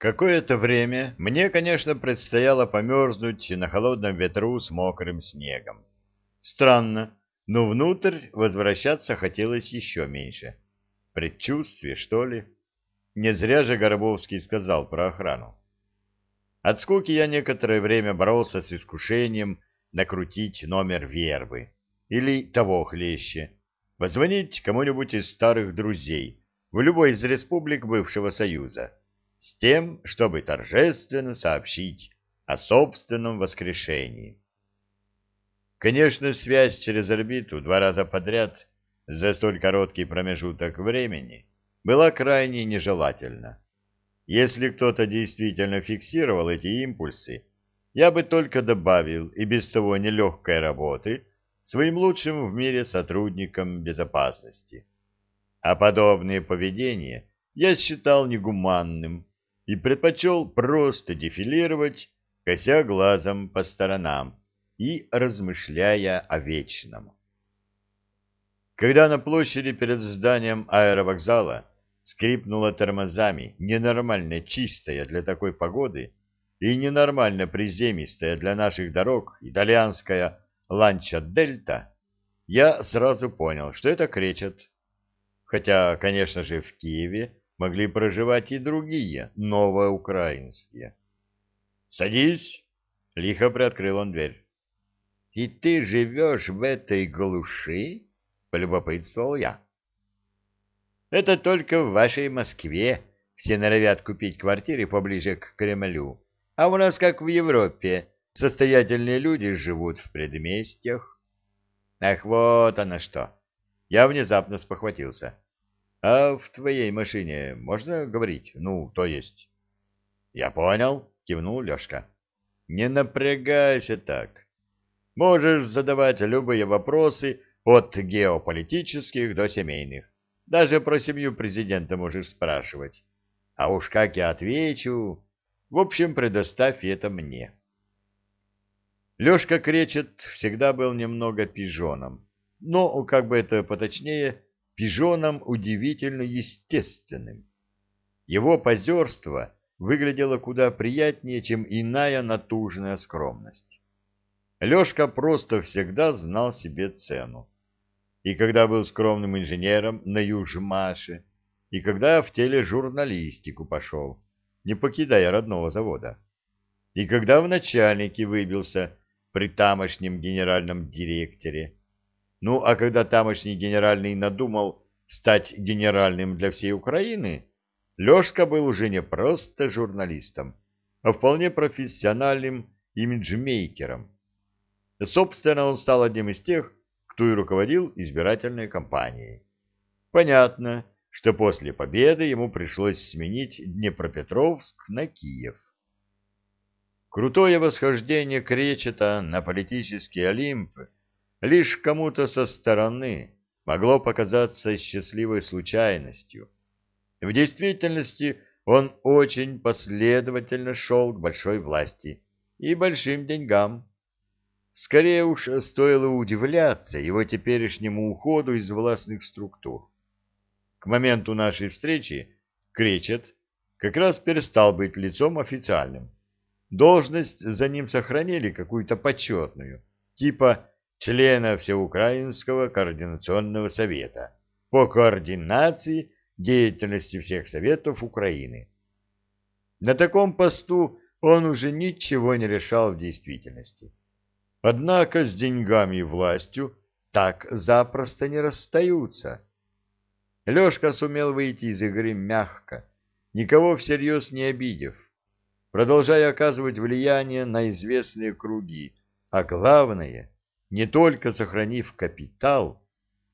Какое-то время мне, конечно, предстояло померзнуть на холодном ветру с мокрым снегом. Странно, но внутрь возвращаться хотелось еще меньше. Предчувствие, что ли? Не зря же Горобовский сказал про охрану. От скуки я некоторое время боролся с искушением накрутить номер вербы. Или того хлеще. Позвонить кому-нибудь из старых друзей в любой из республик бывшего Союза с тем, чтобы торжественно сообщить о собственном воскрешении. Конечно, связь через орбиту два раза подряд за столь короткий промежуток времени была крайне нежелательна. Если кто-то действительно фиксировал эти импульсы, я бы только добавил и без того нелегкой работы своим лучшим в мире сотрудникам безопасности. А подобное поведение я считал негуманным и предпочел просто дефилировать, кося глазом по сторонам и размышляя о вечном. Когда на площади перед зданием аэровокзала скрипнула тормозами ненормально чистая для такой погоды и ненормально приземистая для наших дорог итальянская ланча Дельта, я сразу понял, что это кречет. Хотя, конечно же, в Киеве могли проживать и другие, новоукраинские. «Садись!» — лихо приоткрыл он дверь. «И ты живешь в этой глуши?» — полюбопытствовал я. «Это только в вашей Москве все норовят купить квартиры поближе к Кремлю, а у нас, как в Европе, состоятельные люди живут в предместьях». «Ах, вот оно что!» Я внезапно спохватился. — А в твоей машине можно говорить? Ну, то есть... — Я понял, — кивнул Лешка. — Не напрягайся так. Можешь задавать любые вопросы от геополитических до семейных. Даже про семью президента можешь спрашивать. А уж как я отвечу... В общем, предоставь это мне. Лешка Кречет всегда был немного пижоном. Но, как бы это поточнее пижоном удивительно естественным. Его позерство выглядело куда приятнее, чем иная натужная скромность. Лешка просто всегда знал себе цену. И когда был скромным инженером на Южмаше, и когда в тележурналистику пошел, не покидая родного завода, и когда в начальнике выбился при тамошнем генеральном директоре, ну, а когда тамошний генеральный надумал стать генеральным для всей Украины, Лешка был уже не просто журналистом, а вполне профессиональным имиджмейкером. Собственно, он стал одним из тех, кто и руководил избирательной кампанией. Понятно, что после победы ему пришлось сменить Днепропетровск на Киев. Крутое восхождение Кречета на политический Олимп – лишь кому-то со стороны могло показаться счастливой случайностью. В действительности он очень последовательно шел к большой власти и большим деньгам. Скорее уж стоило удивляться его теперешнему уходу из властных структур. К моменту нашей встречи Кречет как раз перестал быть лицом официальным. Должность за ним сохранили какую-то почетную, типа члена Всеукраинского координационного совета по координации деятельности всех советов Украины. На таком посту он уже ничего не решал в действительности. Однако с деньгами и властью так запросто не расстаются. Лешка сумел выйти из игры мягко, никого всерьез не обидев, продолжая оказывать влияние на известные круги, а главное не только сохранив капитал,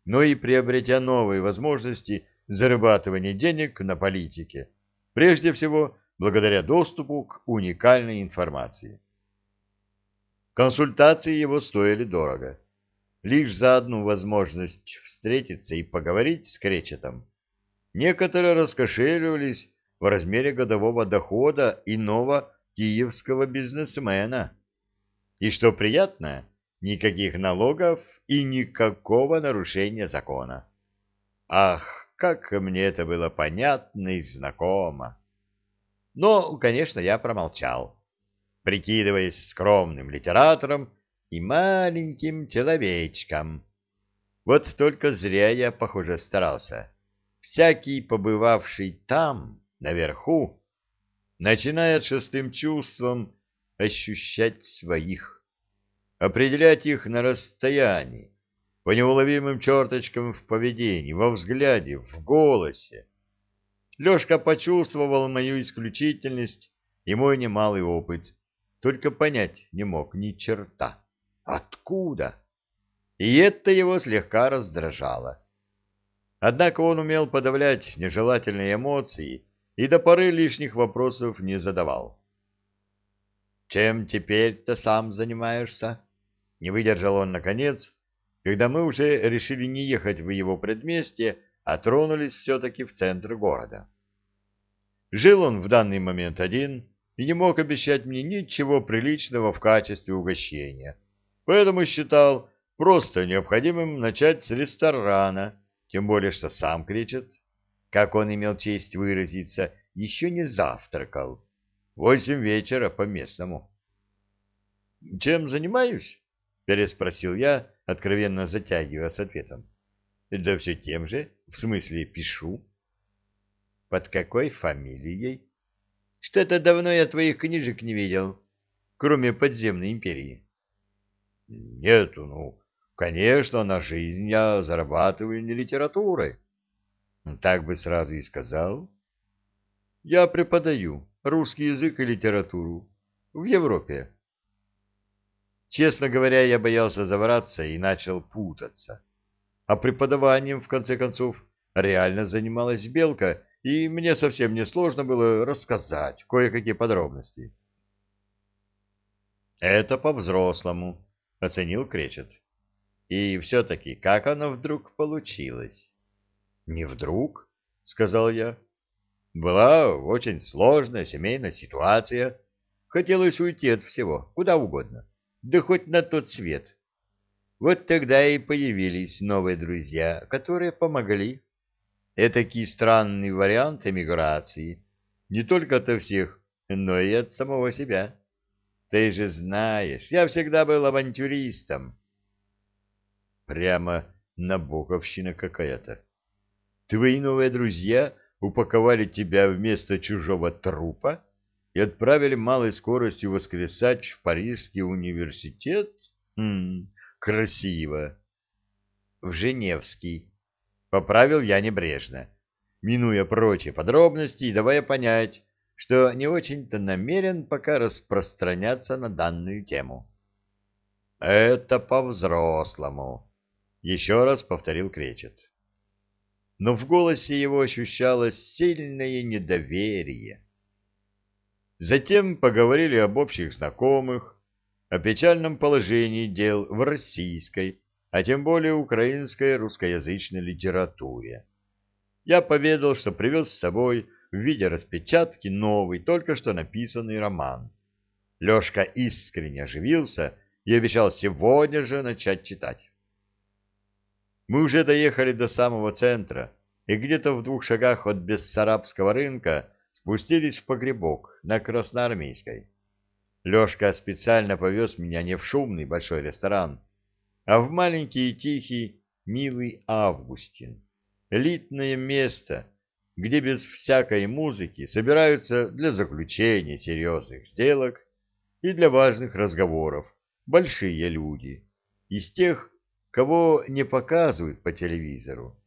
но и приобретя новые возможности зарабатывания денег на политике, прежде всего благодаря доступу к уникальной информации. Консультации его стоили дорого. Лишь за одну возможность встретиться и поговорить с Кречетом некоторые раскошеливались в размере годового дохода иного киевского бизнесмена. И что приятно, никаких налогов и никакого нарушения закона. Ах, как мне это было понятно и знакомо! Но, конечно, я промолчал, прикидываясь скромным литератором и маленьким человечком. Вот только зря я, похоже, старался. Всякий, побывавший там, наверху, начинает шестым чувством ощущать своих, определять их на расстоянии, по неуловимым черточкам в поведении, во взгляде, в голосе. Лешка почувствовал мою исключительность и мой немалый опыт, только понять не мог ни черта. Откуда? И это его слегка раздражало. Однако он умел подавлять нежелательные эмоции и до поры лишних вопросов не задавал. «Чем теперь-то сам занимаешься?» Не выдержал он, наконец, когда мы уже решили не ехать в его предместье, а тронулись все-таки в центр города. Жил он в данный момент один и не мог обещать мне ничего приличного в качестве угощения, поэтому считал просто необходимым начать с ресторана, тем более что сам кричит, как он имел честь выразиться, еще не завтракал. Восемь вечера по местному. — Чем занимаюсь? — переспросил я, откровенно затягивая с ответом. — Да все тем же, в смысле пишу. — Под какой фамилией? — Что-то давно я твоих книжек не видел, кроме подземной империи. — Нет, ну, конечно, на жизнь я зарабатываю не литературой. — Так бы сразу и сказал. — Я преподаю русский язык и литературу в Европе. Честно говоря, я боялся завраться и начал путаться. А преподаванием, в конце концов, реально занималась Белка, и мне совсем не сложно было рассказать кое-какие подробности. «Это по-взрослому», — оценил Кречет. «И все-таки, как оно вдруг получилось?» «Не вдруг», — сказал я. «Была очень сложная семейная ситуация. Хотелось уйти от всего, куда угодно да хоть на тот свет. Вот тогда и появились новые друзья, которые помогли. Этакий странный вариант эмиграции, не только от всех, но и от самого себя. Ты же знаешь, я всегда был авантюристом. Прямо набоковщина какая-то. Твои новые друзья упаковали тебя вместо чужого трупа и отправили малой скоростью воскресать в Парижский университет? Хм, красиво. В Женевский. Поправил я небрежно, минуя прочие подробности и давая понять, что не очень-то намерен пока распространяться на данную тему. «Это по-взрослому», — еще раз повторил Кречет. Но в голосе его ощущалось сильное недоверие. Затем поговорили об общих знакомых, о печальном положении дел в российской, а тем более украинской русскоязычной литературе. Я поведал, что привез с собой в виде распечатки новый, только что написанный роман. Лешка искренне оживился и обещал сегодня же начать читать. Мы уже доехали до самого центра, и где-то в двух шагах от Бессарабского рынка спустились в погребок на Красноармейской. Лешка специально повез меня не в шумный большой ресторан, а в маленький и тихий, милый Августин. Элитное место, где без всякой музыки собираются для заключения серьезных сделок и для важных разговоров большие люди, из тех, кого не показывают по телевизору.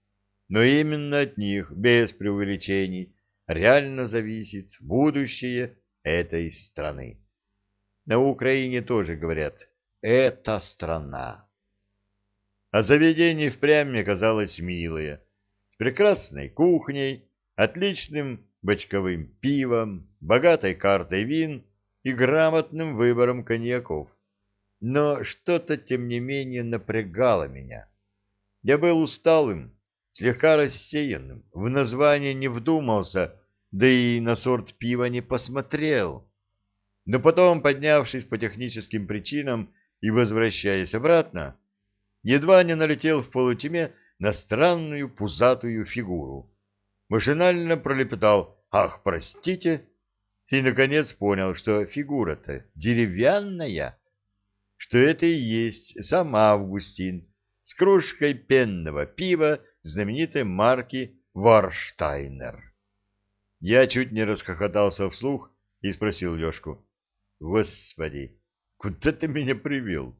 Но именно от них, без преувеличений, реально зависит будущее этой страны. На Украине тоже говорят «это страна». А заведение впрямь оказалось милое, с прекрасной кухней, отличным бочковым пивом, богатой картой вин и грамотным выбором коньяков. Но что-то, тем не менее, напрягало меня. Я был усталым, слегка рассеянным, в название не вдумался, да и на сорт пива не посмотрел. Но потом, поднявшись по техническим причинам и возвращаясь обратно, едва не налетел в полутьме на странную пузатую фигуру. Машинально пролепетал «Ах, простите!» и, наконец, понял, что фигура-то деревянная, что это и есть сам Августин с кружкой пенного пива знаменитой марки Варштайнер. Я чуть не расхохотался вслух и спросил Лешку. — Господи, куда ты меня привел?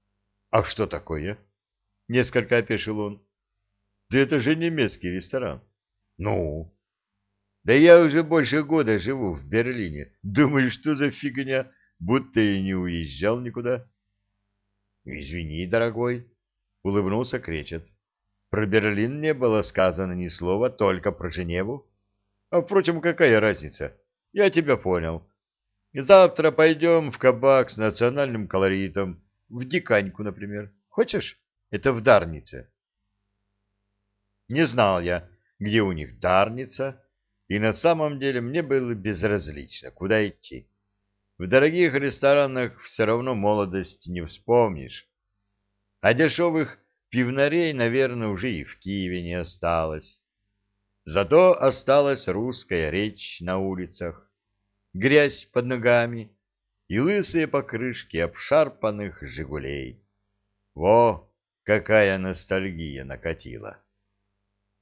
— А что такое? — несколько опешил он. — Да это же немецкий ресторан. — Ну? — Да я уже больше года живу в Берлине. Думаю, что за фигня, будто и не уезжал никуда. — Извини, дорогой, — улыбнулся Кречет. Про Берлин не было сказано ни слова, только про Женеву. А, впрочем, какая разница? Я тебя понял. Завтра пойдем в кабак с национальным колоритом, в Диканьку, например. Хочешь? Это в Дарнице. Не знал я, где у них Дарница, и на самом деле мне было безразлично, куда идти. В дорогих ресторанах все равно молодость не вспомнишь. А дешевых Пивнарей, наверное, уже и в Киеве не осталось. Зато осталась русская речь на улицах, грязь под ногами и лысые покрышки обшарпанных «Жигулей». Во, какая ностальгия накатила!